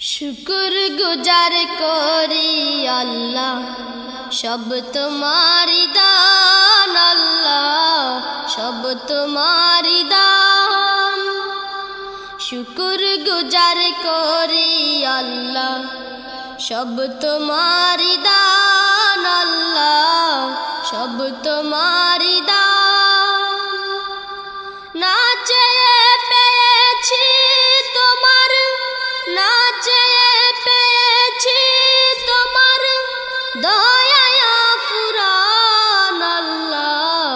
শুকুর গুজার করি আল্লাহ, সব তোমারি দান আল্লাহ, সব তোমারি দান। শুকুর গুজার করি আল্লাহ, সব তোমারি দান আল্লাহ, সব তোমারি দয়া ফুরান আল্লাহ,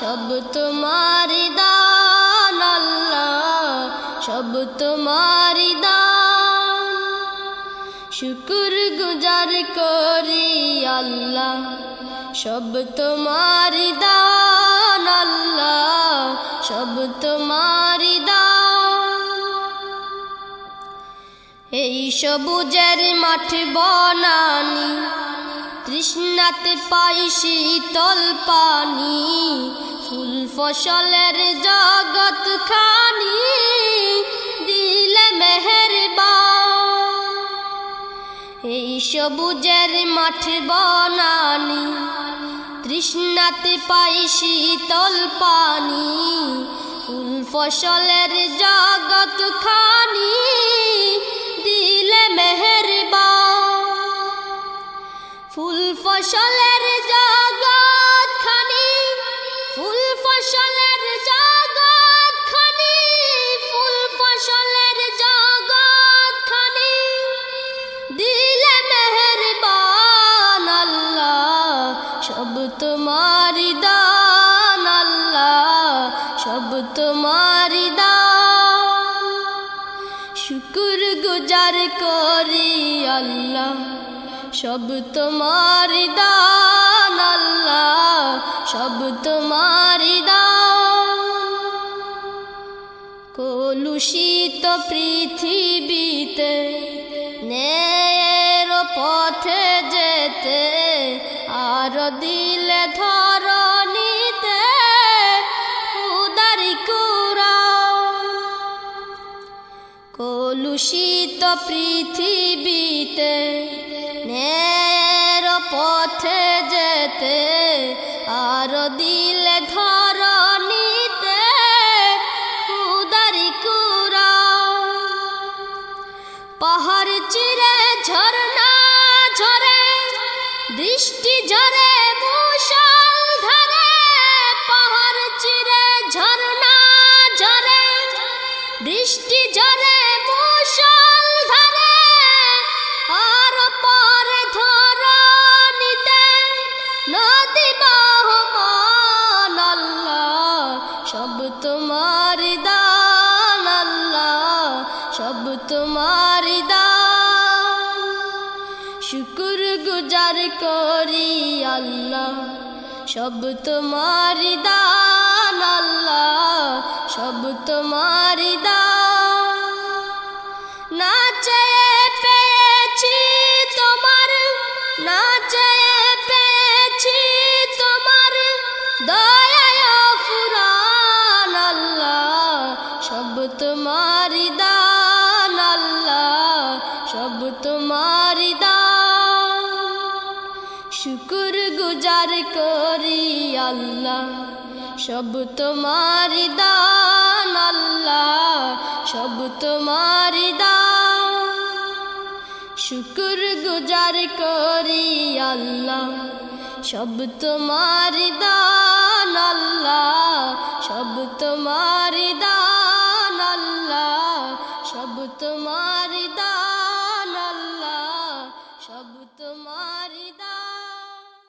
সব তোমার দান আল্লাহ, সব তোমার দান। শুকুর গুজার করি আল্লাহ, সব তোমার দান আল্লাহ, সব তোমার এই সবুজের মাঠ বনানি তৃষ্ণাতে পাই শীতল পানি, ফুল ফসলের জগৎ খানি দিলে মেহেরবান। এই সবুজের মাঠ বনানি, তৃষ্ণাতে পাই শীতল পানি, ফুল ফসলের জগৎ খানি ফসলের জগৎ খানি, ফুল ফসলের জগৎ খানি, ফুল ফসলের জগৎ খানি। দিলে মেহেরবান আল্লাহ, সব তোমারি দান আল্লাহ, সব তোমারি দান। শুকুর গুজার করি আল্লাহ। সব তোমার দান আল্লাহ, সব তোমার দান। কলুষিত পৃথিবীতে নের পথে যেতে, আর দিলে ধরণীতে উদারি কুরা কলুষিত পৃথিবীতে নের পথে যেতে আর দিলে ধরণীতে উদারি কুরা পাহাড় চিরে ঝরনা ঝরে দৃষ্টি ঝরে শুকুর গুজার করি আল্লাহ সব তোমার দান। শুকুর গুজার করি আল্লাহ, সব তোমার দান আল্লাহ, সব তোমার দান। শুকুর গুজার করি আল্লাহ, সব তোমার দান আল্লাহ, সব তোমার দান আল্লাহ, সব তোমার